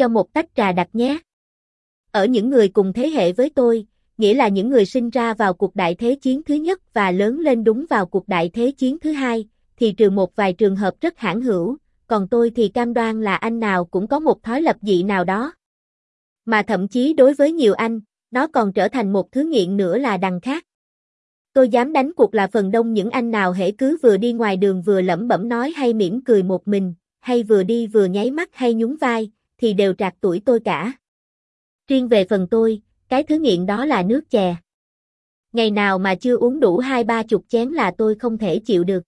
cho một tách trà đặc nhé. Ở những người cùng thế hệ với tôi, nghĩa là những người sinh ra vào cuộc đại thế chiến thứ nhất và lớn lên đúng vào cuộc đại thế chiến thứ hai, thì trừ một vài trường hợp rất hãn hữu, còn tôi thì cam đoan là anh nào cũng có một thói lập dị nào đó. Mà thậm chí đối với nhiều anh, nó còn trở thành một thứ nghiện nữa là đằng khác. Tôi dám đánh cuộc là phần đông những anh nào hễ cứ vừa đi ngoài đường vừa lẩm bẩm nói hay mỉm cười một mình, hay vừa đi vừa nháy mắt hay nhún vai, thì đều trạc tuổi tôi cả. Riêng về phần tôi, cái thứ nghiện đó là nước chè. Ngày nào mà chưa uống đủ hai ba chục chén là tôi không thể chịu được.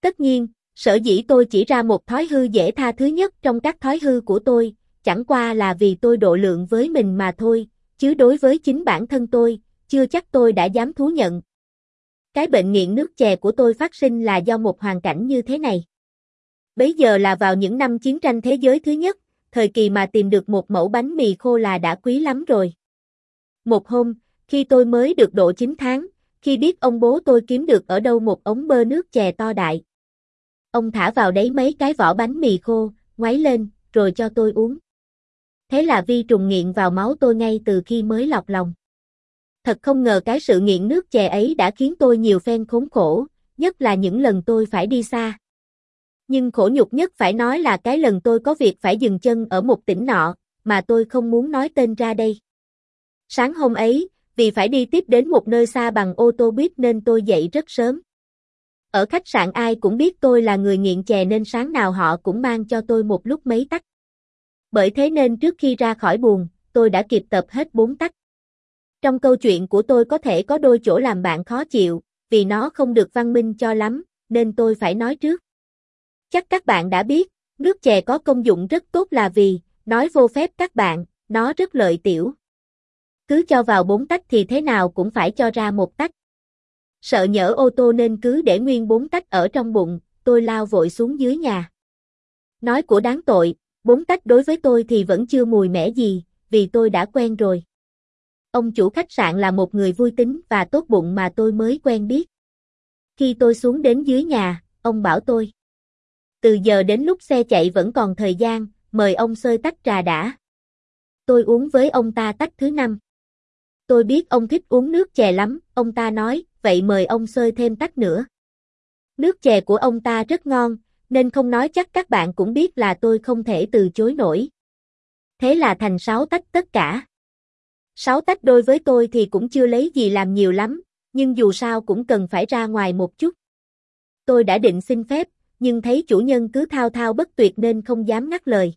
Tất nhiên, sở dĩ tôi chỉ ra một thói hư dễ tha thứ nhất trong các thói hư của tôi, chẳng qua là vì tôi độ lượng với mình mà thôi, chứ đối với chính bản thân tôi, chưa chắc tôi đã dám thú nhận. Cái bệnh nghiện nước chè của tôi phát sinh là do một hoàn cảnh như thế này. Bấy giờ là vào những năm chiến tranh thế giới thứ nhất, thời kỳ mà tìm được một mẫu bánh mì khô là đã quý lắm rồi. Một hôm, khi tôi mới được độ 9 tháng, khi biết ông bố tôi kiếm được ở đâu một ống bơ nước chè to đại. Ông thả vào đấy mấy cái vỏ bánh mì khô, ngoáy lên, rồi cho tôi uống. Thế là vi trùng nghiện vào máu tôi ngay từ khi mới lọc lòng. Thật không ngờ cái sự nghiện nước chè ấy đã khiến tôi nhiều phen khốn khổ, nhất là những lần tôi phải đi xa. Nhưng khổ nhục nhất phải nói là cái lần tôi có việc phải dừng chân ở một tỉnh nọ, mà tôi không muốn nói tên ra đây. Sáng hôm ấy, vì phải đi tiếp đến một nơi xa bằng ô tô buýt nên tôi dậy rất sớm. Ở khách sạn ai cũng biết tôi là người nghiện chè nên sáng nào họ cũng mang cho tôi một lúc mấy tách. Bởi thế nên trước khi ra khỏi buồn tôi đã kịp tập hết bốn tách. Trong câu chuyện của tôi có thể có đôi chỗ làm bạn khó chịu, vì nó không được văn minh cho lắm, nên tôi phải nói trước. Chắc các bạn đã biết, nước chè có công dụng rất tốt là vì, nói vô phép các bạn, nó rất lợi tiểu. Cứ cho vào bốn tách thì thế nào cũng phải cho ra một tách. Sợ nhỡ ô tô nên cứ để nguyên bốn tách ở trong bụng, tôi lao vội xuống dưới nhà. Nói của đáng tội, bốn tách đối với tôi thì vẫn chưa mùi mẻ gì, vì tôi đã quen rồi. Ông chủ khách sạn là một người vui tính và tốt bụng mà tôi mới quen biết. Khi tôi xuống đến dưới nhà, ông bảo tôi. Từ giờ đến lúc xe chạy vẫn còn thời gian, mời ông sơi tách trà đã. Tôi uống với ông ta tách thứ năm. Tôi biết ông thích uống nước chè lắm, ông ta nói, vậy mời ông sơi thêm tách nữa. Nước chè của ông ta rất ngon, nên không nói chắc các bạn cũng biết là tôi không thể từ chối nổi. Thế là thành 6 tách tất cả. 6 tách đôi với tôi thì cũng chưa lấy gì làm nhiều lắm, nhưng dù sao cũng cần phải ra ngoài một chút. Tôi đã định xin phép, nhưng thấy chủ nhân cứ thao thao bất tuyệt nên không dám ngắt lời.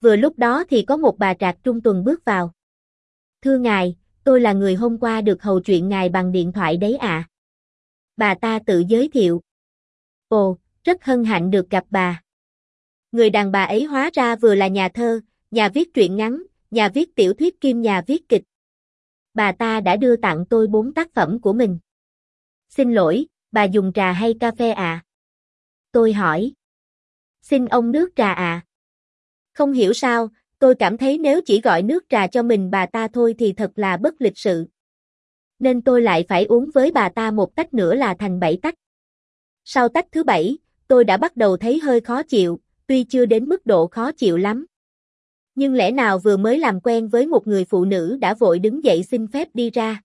Vừa lúc đó thì có một bà trạc trung tuần bước vào. Thưa ngài, tôi là người hôm qua được hầu chuyện ngài bằng điện thoại đấy ạ. À. Bà ta tự giới thiệu. Ồ, rất hân hạnh được gặp bà. Người đàn bà ấy hóa ra vừa là nhà thơ, nhà viết truyện ngắn, nhà viết tiểu thuyết kim nhà viết kịch. Bà ta đã đưa tặng tôi bốn tác phẩm của mình. Xin lỗi, bà dùng trà hay cà phê à? Tôi hỏi. Xin ông nước trà à? Không hiểu sao, tôi cảm thấy nếu chỉ gọi nước trà cho mình bà ta thôi thì thật là bất lịch sự. Nên tôi lại phải uống với bà ta một tách nữa là thành bảy tách. Sau tách thứ bảy, tôi đã bắt đầu thấy hơi khó chịu, tuy chưa đến mức độ khó chịu lắm. Nhưng lẽ nào vừa mới làm quen với một người phụ nữ đã vội đứng dậy xin phép đi ra.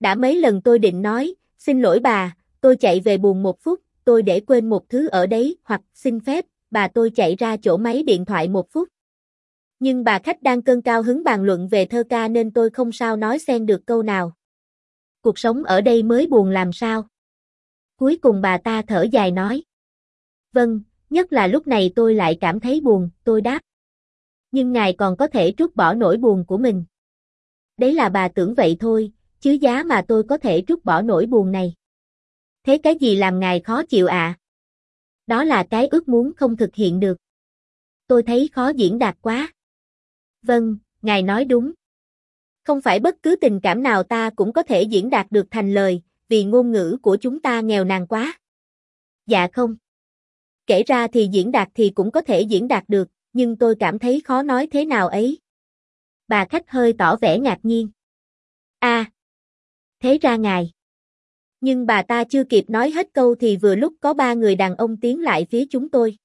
Đã mấy lần tôi định nói, xin lỗi bà, tôi chạy về buồn một phút, tôi để quên một thứ ở đấy, hoặc xin phép, bà tôi chạy ra chỗ máy điện thoại một phút. Nhưng bà khách đang cơn cao hứng bàn luận về thơ ca nên tôi không sao nói xen được câu nào. Cuộc sống ở đây mới buồn làm sao. Cuối cùng bà ta thở dài nói. Vâng, nhất là lúc này tôi lại cảm thấy buồn, tôi đáp. Nhưng ngài còn có thể trút bỏ nỗi buồn của mình. Đấy là bà tưởng vậy thôi, chứ giá mà tôi có thể trút bỏ nỗi buồn này. Thế cái gì làm ngài khó chịu ạ? À? Đó là cái ước muốn không thực hiện được. Tôi thấy khó diễn đạt quá. Vâng, ngài nói đúng. Không phải bất cứ tình cảm nào ta cũng có thể diễn đạt được thành lời, vì ngôn ngữ của chúng ta nghèo nàn quá. Dạ không. Kể ra thì diễn đạt thì cũng có thể diễn đạt được, nhưng tôi cảm thấy khó nói thế nào ấy. Bà khách hơi tỏ vẻ ngạc nhiên. a à, thế ra ngài. Nhưng bà ta chưa kịp nói hết câu thì vừa lúc có ba người đàn ông tiến lại phía chúng tôi.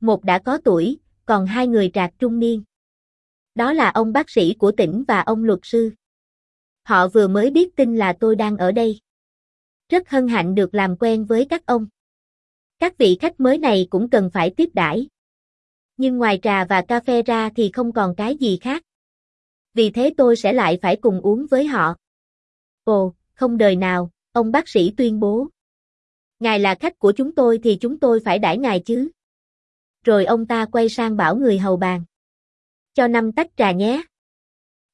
Một đã có tuổi, còn hai người trạc trung niên. Đó là ông bác sĩ của tỉnh và ông luật sư. Họ vừa mới biết tin là tôi đang ở đây. Rất hân hạnh được làm quen với các ông. Các vị khách mới này cũng cần phải tiếp đãi. Nhưng ngoài trà và cà phê ra thì không còn cái gì khác. Vì thế tôi sẽ lại phải cùng uống với họ. Ồ, không đời nào, ông bác sĩ tuyên bố. Ngài là khách của chúng tôi thì chúng tôi phải đãi ngài chứ. Rồi ông ta quay sang bảo người hầu bàn. Cho năm tách trà nhé.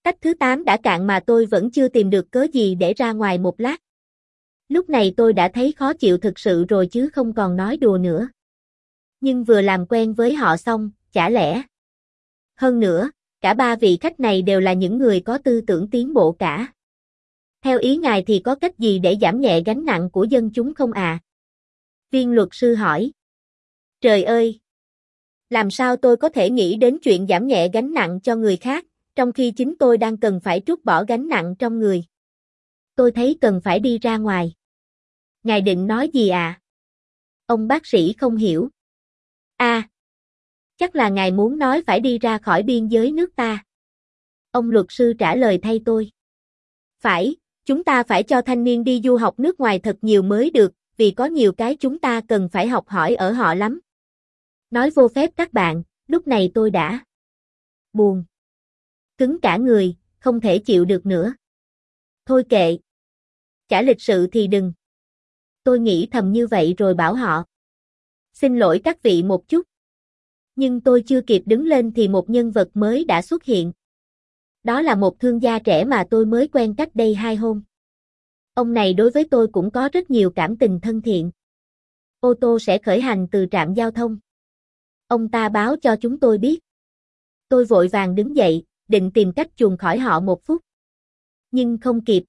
Tách thứ 8 đã cạn mà tôi vẫn chưa tìm được cớ gì để ra ngoài một lát. Lúc này tôi đã thấy khó chịu thực sự rồi chứ không còn nói đùa nữa. Nhưng vừa làm quen với họ xong, chả lẽ. Hơn nữa, cả ba vị khách này đều là những người có tư tưởng tiến bộ cả. Theo ý ngài thì có cách gì để giảm nhẹ gánh nặng của dân chúng không à? Viên luật sư hỏi. Trời ơi! Làm sao tôi có thể nghĩ đến chuyện giảm nhẹ gánh nặng cho người khác, trong khi chính tôi đang cần phải trút bỏ gánh nặng trong người? Tôi thấy cần phải đi ra ngoài. Ngài định nói gì à? Ông bác sĩ không hiểu. À! Chắc là ngài muốn nói phải đi ra khỏi biên giới nước ta. Ông luật sư trả lời thay tôi. Phải, chúng ta phải cho thanh niên đi du học nước ngoài thật nhiều mới được, vì có nhiều cái chúng ta cần phải học hỏi ở họ lắm. Nói vô phép các bạn, lúc này tôi đã buồn. Cứng cả người, không thể chịu được nữa. Thôi kệ. Chả lịch sự thì đừng. Tôi nghĩ thầm như vậy rồi bảo họ. Xin lỗi các vị một chút. Nhưng tôi chưa kịp đứng lên thì một nhân vật mới đã xuất hiện. Đó là một thương gia trẻ mà tôi mới quen cách đây hai hôm. Ông này đối với tôi cũng có rất nhiều cảm tình thân thiện. Ô tô sẽ khởi hành từ trạm giao thông. Ông ta báo cho chúng tôi biết. Tôi vội vàng đứng dậy, định tìm cách chuồn khỏi họ một phút. Nhưng không kịp.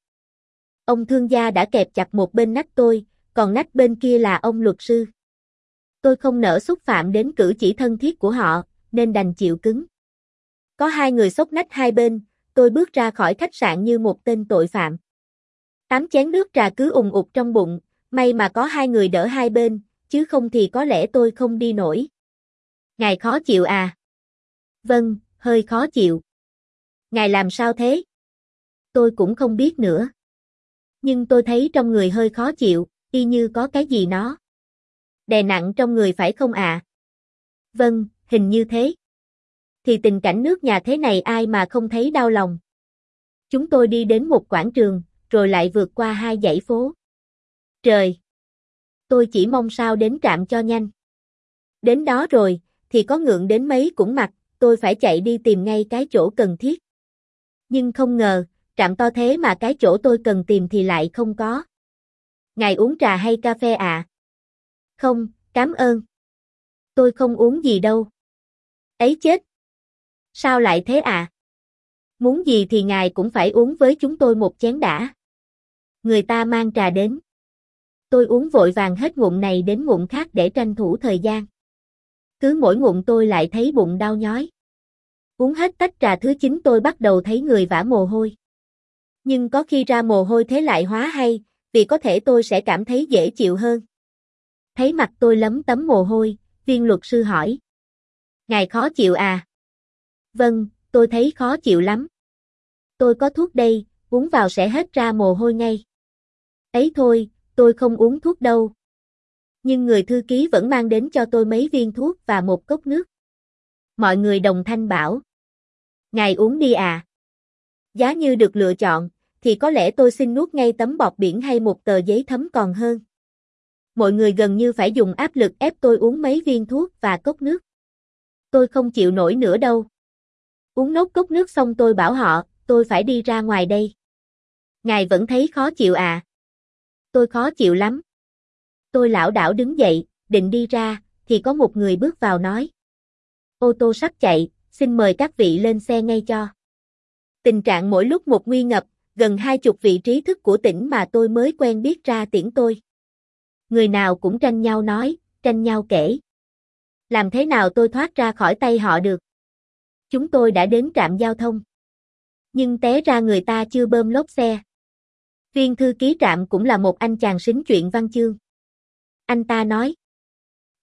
Ông thương gia đã kẹp chặt một bên nách tôi, còn nách bên kia là ông luật sư. Tôi không nỡ xúc phạm đến cử chỉ thân thiết của họ, nên đành chịu cứng. Có hai người sốc nách hai bên, tôi bước ra khỏi khách sạn như một tên tội phạm. Tám chén nước trà cứ ùng ục trong bụng, may mà có hai người đỡ hai bên, chứ không thì có lẽ tôi không đi nổi. Ngài khó chịu à? Vâng, hơi khó chịu. Ngài làm sao thế? Tôi cũng không biết nữa. Nhưng tôi thấy trong người hơi khó chịu, y như có cái gì nó. Đè nặng trong người phải không ạ? À? Vâng, hình như thế. Thì tình cảnh nước nhà thế này ai mà không thấy đau lòng. Chúng tôi đi đến một quảng trường, rồi lại vượt qua hai dãy phố. Trời! Tôi chỉ mong sao đến trạm cho nhanh. Đến đó rồi, thì có ngượng đến mấy cũng mặc, tôi phải chạy đi tìm ngay cái chỗ cần thiết. Nhưng không ngờ, trạm to thế mà cái chỗ tôi cần tìm thì lại không có. Ngài uống trà hay cà phê ạ? À? Không, cảm ơn. Tôi không uống gì đâu. Ấy chết. Sao lại thế à? Muốn gì thì ngài cũng phải uống với chúng tôi một chén đã. Người ta mang trà đến. Tôi uống vội vàng hết ngụm này đến ngụm khác để tranh thủ thời gian. Cứ mỗi ngụm tôi lại thấy bụng đau nhói. Uống hết tách trà thứ 9 tôi bắt đầu thấy người vã mồ hôi. Nhưng có khi ra mồ hôi thế lại hóa hay, vì có thể tôi sẽ cảm thấy dễ chịu hơn. Thấy mặt tôi lấm tấm mồ hôi, viên luật sư hỏi. Ngài khó chịu à? Vâng, tôi thấy khó chịu lắm. Tôi có thuốc đây, uống vào sẽ hết ra mồ hôi ngay. Ấy thôi, tôi không uống thuốc đâu. Nhưng người thư ký vẫn mang đến cho tôi mấy viên thuốc và một cốc nước. Mọi người đồng thanh bảo. Ngài uống đi à. Giá như được lựa chọn, thì có lẽ tôi xin nuốt ngay tấm bọt biển hay một tờ giấy thấm còn hơn. Mọi người gần như phải dùng áp lực ép tôi uống mấy viên thuốc và cốc nước. Tôi không chịu nổi nữa đâu. Uống nốt cốc nước xong tôi bảo họ, tôi phải đi ra ngoài đây. Ngài vẫn thấy khó chịu à? Tôi khó chịu lắm. Tôi lão đảo đứng dậy, định đi ra, thì có một người bước vào nói. Ô tô sắp chạy, xin mời các vị lên xe ngay cho. Tình trạng mỗi lúc một nguy ngập, gần hai chục vị trí thức của tỉnh mà tôi mới quen biết ra tiễn tôi. Người nào cũng tranh nhau nói, tranh nhau kể. Làm thế nào tôi thoát ra khỏi tay họ được? Chúng tôi đã đến trạm giao thông. Nhưng té ra người ta chưa bơm lốp xe. Viên thư ký trạm cũng là một anh chàng xính chuyện văn chương. Anh ta nói.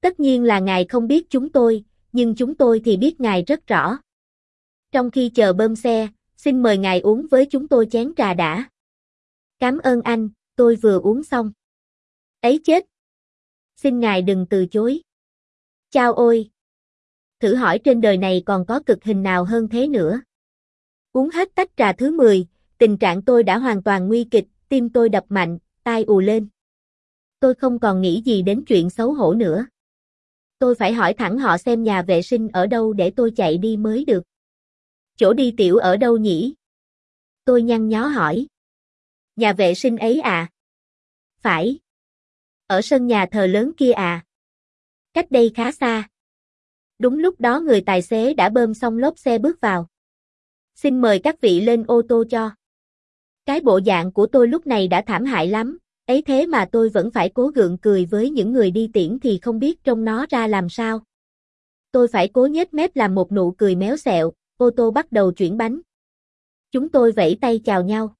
Tất nhiên là ngài không biết chúng tôi, nhưng chúng tôi thì biết ngài rất rõ. Trong khi chờ bơm xe, xin mời ngài uống với chúng tôi chén trà đã. Cảm ơn anh, tôi vừa uống xong. Ấy chết! Xin ngài đừng từ chối. Chao ôi! Thử hỏi trên đời này còn có cực hình nào hơn thế nữa. Uống hết tách trà thứ 10, tình trạng tôi đã hoàn toàn nguy kịch, tim tôi đập mạnh, tai ù lên. Tôi không còn nghĩ gì đến chuyện xấu hổ nữa. Tôi phải hỏi thẳng họ xem nhà vệ sinh ở đâu để tôi chạy đi mới được. Chỗ đi tiểu ở đâu nhỉ? Tôi nhăn nhó hỏi. Nhà vệ sinh ấy à? Phải. Ở sân nhà thờ lớn kia à? Cách đây khá xa. Đúng lúc đó người tài xế đã bơm xong lốp xe bước vào. Xin mời các vị lên ô tô cho. Cái bộ dạng của tôi lúc này đã thảm hại lắm, ấy thế mà tôi vẫn phải cố gượng cười với những người đi tiễn thì không biết trông nó ra làm sao. Tôi phải cố nhếch mép làm một nụ cười méo xẹo, ô tô bắt đầu chuyển bánh. Chúng tôi vẫy tay chào nhau.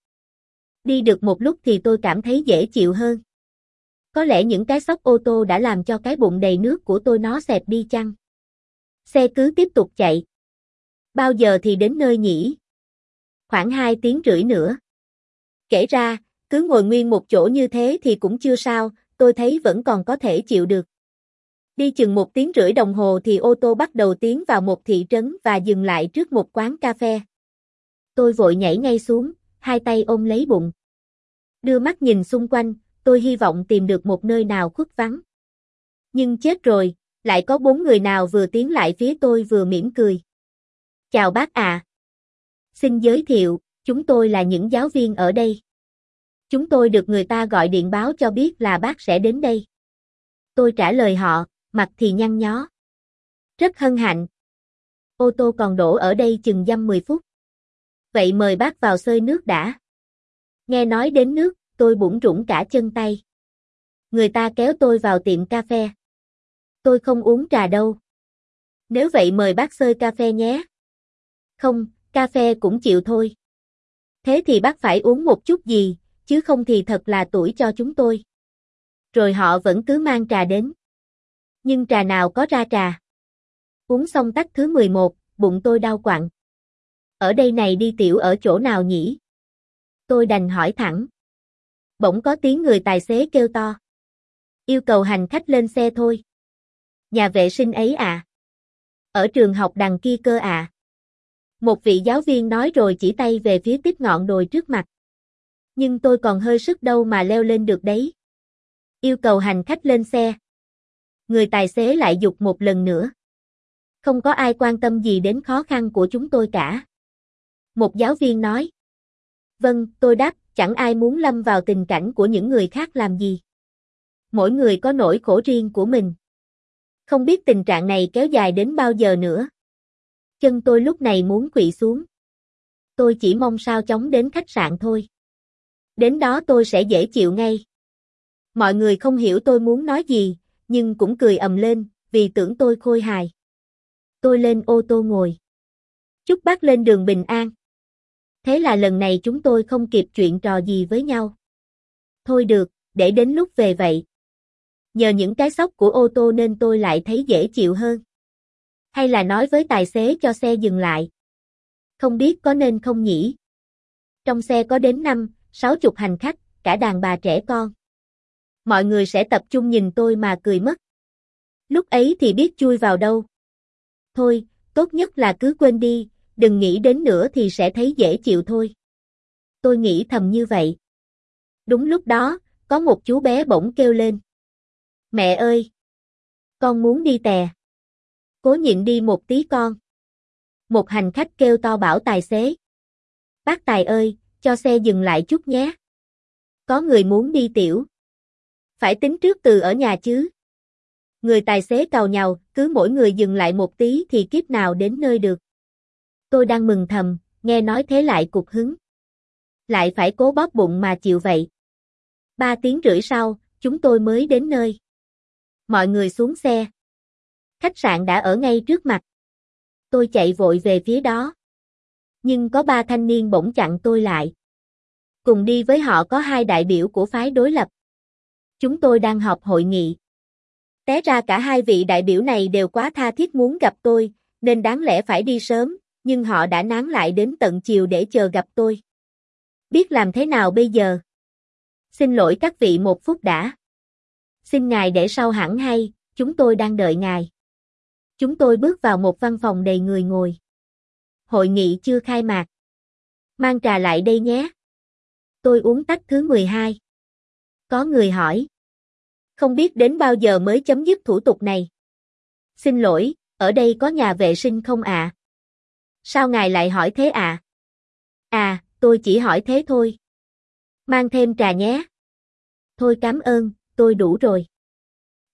Đi được một lúc thì tôi cảm thấy dễ chịu hơn. Có lẽ những cái sóc ô tô đã làm cho cái bụng đầy nước của tôi nó xẹp đi chăng? Xe cứ tiếp tục chạy. Bao giờ thì đến nơi nhỉ? Khoảng 2 tiếng rưỡi nữa. Kể ra, cứ ngồi nguyên một chỗ như thế thì cũng chưa sao, tôi thấy vẫn còn có thể chịu được. Đi chừng một tiếng rưỡi đồng hồ thì ô tô bắt đầu tiến vào một thị trấn và dừng lại trước một quán cà phê. Tôi vội nhảy ngay xuống, hai tay ôm lấy bụng. Đưa mắt nhìn xung quanh, tôi hy vọng tìm được một nơi nào khuất vắng. Nhưng chết rồi, lại có bốn người nào vừa tiến lại phía tôi vừa mỉm cười. Chào bác à. Xin giới thiệu, chúng tôi là những giáo viên ở đây. Chúng tôi được người ta gọi điện báo cho biết là bác sẽ đến đây. Tôi trả lời họ, mặt thì nhăn nhó. Rất hân hạnh. Ô tô còn đổ ở đây chừng dăm 10 phút. Vậy mời bác vào xơi nước đã. Nghe nói đến nước, tôi bủng rủng cả chân tay. Người ta kéo tôi vào tiệm cà phê. Tôi không uống trà đâu. Nếu vậy mời bác xơi cà phê nhé. Không, cà phê cũng chịu thôi. Thế thì bác phải uống một chút gì, chứ không thì thật là tuổi cho chúng tôi. Rồi họ vẫn cứ mang trà đến. Nhưng trà nào có ra trà. Uống xong tách thứ 11, bụng tôi đau quặn. Ở đây này đi tiểu ở chỗ nào nhỉ? Tôi đành hỏi thẳng. Bỗng có tiếng người tài xế kêu to. Yêu cầu hành khách lên xe thôi. Nhà vệ sinh ấy à? Ở trường học đằng kia cơ à? Một vị giáo viên nói rồi chỉ tay về phía tiếp ngọn đồi trước mặt. Nhưng tôi còn hơi sức đâu mà leo lên được đấy. Yêu cầu hành khách lên xe. Người tài xế lại dục một lần nữa. Không có ai quan tâm gì đến khó khăn của chúng tôi cả. Một giáo viên nói. Vâng, tôi đáp, chẳng ai muốn lâm vào tình cảnh của những người khác làm gì. Mỗi người có nỗi khổ riêng của mình. Không biết tình trạng này kéo dài đến bao giờ nữa. Chân tôi lúc này muốn quỵ xuống. Tôi chỉ mong sao chóng đến khách sạn thôi. Đến đó tôi sẽ dễ chịu ngay. Mọi người không hiểu tôi muốn nói gì, nhưng cũng cười ầm lên, vì tưởng tôi khôi hài. Tôi lên ô tô ngồi. Chúc bác lên đường bình an. Thế là lần này chúng tôi không kịp chuyện trò gì với nhau. Thôi được, để đến lúc về vậy. Nhờ những cái sóc của ô tô nên tôi lại thấy dễ chịu hơn. Hay là nói với tài xế cho xe dừng lại. Không biết có nên không nhỉ? Trong xe có đến 5, 60 hành khách, cả đàn bà trẻ con. Mọi người sẽ tập trung nhìn tôi mà cười mất. Lúc ấy thì biết chui vào đâu. Thôi, tốt nhất là cứ quên đi, đừng nghĩ đến nữa thì sẽ thấy dễ chịu thôi. Tôi nghĩ thầm như vậy. Đúng lúc đó, có một chú bé bỗng kêu lên. Mẹ ơi! Con muốn đi tè. Cố nhịn đi một tí con. Một hành khách kêu to bảo tài xế. Bác Tài ơi, cho xe dừng lại chút nhé. Có người muốn đi tiểu. Phải tính trước từ ở nhà chứ. Người tài xế cào nhào, cứ mỗi người dừng lại một tí thì kiếp nào đến nơi được. Tôi đang mừng thầm, nghe nói thế lại cục hứng. Lại phải cố bóp bụng mà chịu vậy. Ba tiếng rưỡi sau, chúng tôi mới đến nơi. Mọi người xuống xe. Khách sạn đã ở ngay trước mặt. Tôi chạy vội về phía đó. Nhưng có ba thanh niên bỗng chặn tôi lại. Cùng đi với họ có hai đại biểu của phái đối lập. Chúng tôi đang họp hội nghị. Té ra cả hai vị đại biểu này đều quá tha thiết muốn gặp tôi, nên đáng lẽ phải đi sớm, nhưng họ đã nán lại đến tận chiều để chờ gặp tôi. Biết làm thế nào bây giờ? Xin lỗi các vị một phút đã. Xin ngài để sau hẳn hay, chúng tôi đang đợi ngài. Chúng tôi bước vào một văn phòng đầy người ngồi. Hội nghị chưa khai mạc. Mang trà lại đây nhé. Tôi uống tách thứ 12. Có người hỏi. Không biết đến bao giờ mới chấm dứt thủ tục này. Xin lỗi, ở đây có nhà vệ sinh không ạ? À? Sao ngài lại hỏi thế ạ? À? à, tôi chỉ hỏi thế thôi. Mang thêm trà nhé. Thôi cảm ơn, tôi đủ rồi.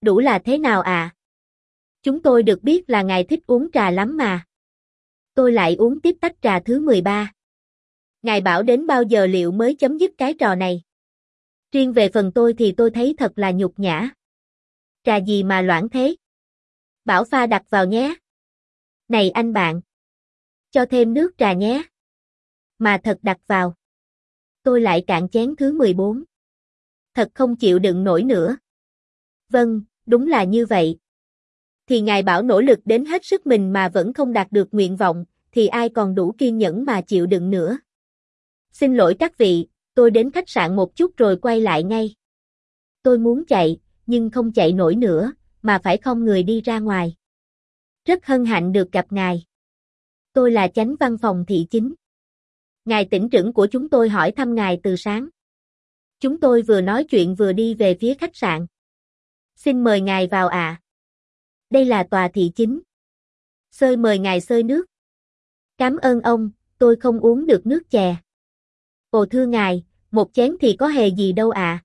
Đủ là thế nào à? Chúng tôi được biết là ngài thích uống trà lắm mà. Tôi lại uống tiếp tách trà thứ 13. Ngài bảo đến bao giờ liệu mới chấm dứt cái trò này? Riêng về phần tôi thì tôi thấy thật là nhục nhã. Trà gì mà loãng thế? Bảo pha đặt vào nhé. Này anh bạn. Cho thêm nước trà nhé. Mà thật đặt vào. Tôi lại cạn chén thứ 14. Thật không chịu đựng nổi nữa. Vâng, đúng là như vậy. Thì ngài bảo nỗ lực đến hết sức mình mà vẫn không đạt được nguyện vọng, thì ai còn đủ kiên nhẫn mà chịu đựng nữa. Xin lỗi các vị, tôi đến khách sạn một chút rồi quay lại ngay. Tôi muốn chạy, nhưng không chạy nổi nữa, mà phải không người đi ra ngoài. Rất hân hạnh được gặp ngài. Tôi là chánh văn phòng thị chính. Ngài tỉnh trưởng của chúng tôi hỏi thăm ngài từ sáng. Chúng tôi vừa nói chuyện vừa đi về phía khách sạn. Xin mời ngài vào ạ. À. Đây là tòa thị chính. Sơi mời ngài sơi nước. Cảm ơn ông, tôi không uống được nước chè. Ồ thưa ngài, một chén thì có hề gì đâu à.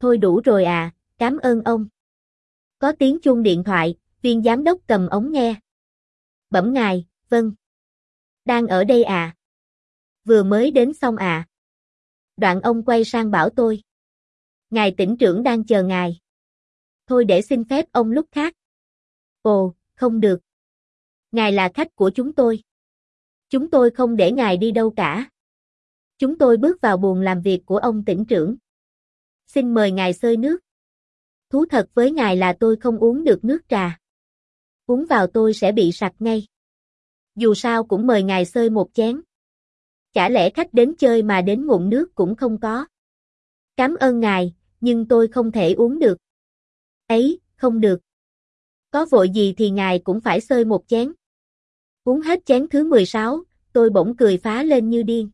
Thôi đủ rồi à, cảm ơn ông. Có tiếng chuông điện thoại, viên giám đốc cầm ống nghe. Bẩm ngài, vâng. Đang ở đây à? Vừa mới đến xong à? Đoạn ông quay sang bảo tôi. Ngài tỉnh trưởng đang chờ ngài. Thôi để xin phép ông lúc khác. Ồ, không được. Ngài là khách của chúng tôi. Chúng tôi không để ngài đi đâu cả. Chúng tôi bước vào buồng làm việc của ông tỉnh trưởng. Xin mời ngài xơi nước. Thú thật với ngài là tôi không uống được nước trà. Uống vào tôi sẽ bị sặc ngay. Dù sao cũng mời ngài xơi một chén. Chả lẽ khách đến chơi mà đến ngụm nước cũng không có. Cảm ơn ngài, nhưng tôi không thể uống được. Ấy, không được. Có vội gì thì ngài cũng phải xơi một chén. Uống hết chén thứ 16, tôi bỗng cười phá lên như điên.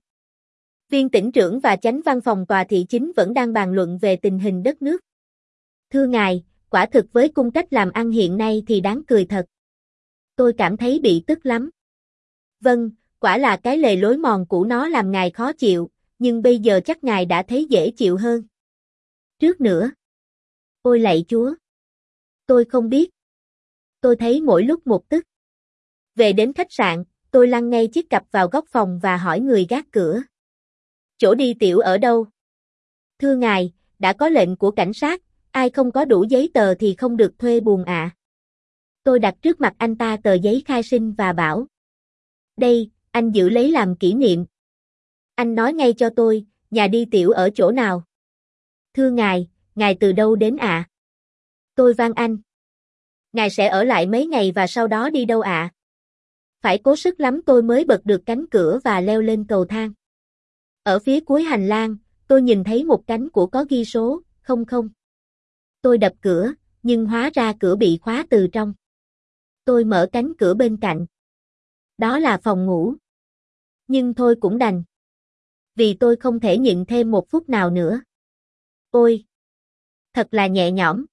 Viên tỉnh trưởng và chánh văn phòng tòa thị chính vẫn đang bàn luận về tình hình đất nước. Thưa ngài, quả thực với cung cách làm ăn hiện nay thì đáng cười thật. Tôi cảm thấy bị tức lắm. Vâng, quả là cái lề lối mòn của nó làm ngài khó chịu, nhưng bây giờ chắc ngài đã thấy dễ chịu hơn. Trước nữa. Ôi lạy chúa. Tôi không biết. Tôi thấy mỗi lúc một tức. Về đến khách sạn, tôi lăn ngay chiếc cặp vào góc phòng và hỏi người gác cửa. Chỗ đi tiểu ở đâu? Thưa ngài, đã có lệnh của cảnh sát, ai không có đủ giấy tờ thì không được thuê buồn ạ. À. Tôi đặt trước mặt anh ta tờ giấy khai sinh và bảo. Đây, anh giữ lấy làm kỷ niệm. Anh nói ngay cho tôi, nhà đi tiểu ở chỗ nào? Thưa ngài, ngài từ đâu đến ạ? À? Tôi van anh. Ngài sẽ ở lại mấy ngày và sau đó đi đâu ạ? À? Phải cố sức lắm tôi mới bật được cánh cửa và leo lên cầu thang. Ở phía cuối hành lang, tôi nhìn thấy một cánh của có ghi số, không không. Tôi đập cửa, nhưng hóa ra cửa bị khóa từ trong. Tôi mở cánh cửa bên cạnh. Đó là phòng ngủ. Nhưng thôi cũng đành. Vì tôi không thể nhịn thêm một phút nào nữa. Ôi! Thật là nhẹ nhõm.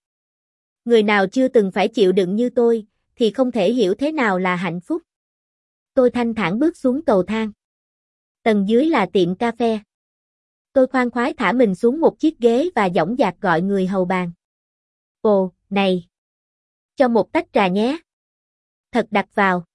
Người nào chưa từng phải chịu đựng như tôi, thì không thể hiểu thế nào là hạnh phúc. Tôi thanh thản bước xuống cầu thang. Tầng dưới là tiệm cà phê. Tôi khoan khoái thả mình xuống một chiếc ghế và dõng dạc gọi người hầu bàn. Ồ, này! Cho một tách trà nhé. Thật đặt vào.